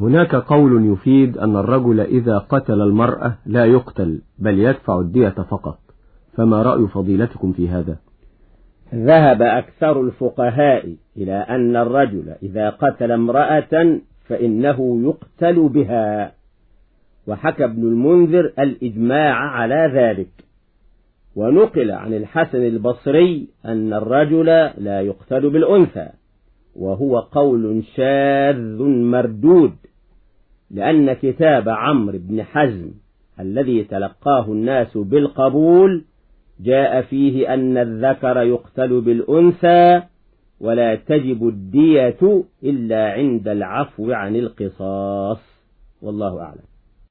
هناك قول يفيد أن الرجل إذا قتل المرأة لا يقتل بل يدفع الدية فقط. فما رأي فضيلتكم في هذا؟ ذهب أكثر الفقهاء إلى أن الرجل إذا قتل امرأة فإنه يقتل بها. وحكى ابن المنذر الإجماع على ذلك. ونقل عن الحسن البصري أن الرجل لا يقتل بالأنثى وهو قول شاذ مردود. لأن كتاب عمرو بن حزم الذي تلقاه الناس بالقبول جاء فيه أن الذكر يقتل بالأنثى ولا تجب الدية إلا عند العفو عن القصاص. والله أعلم.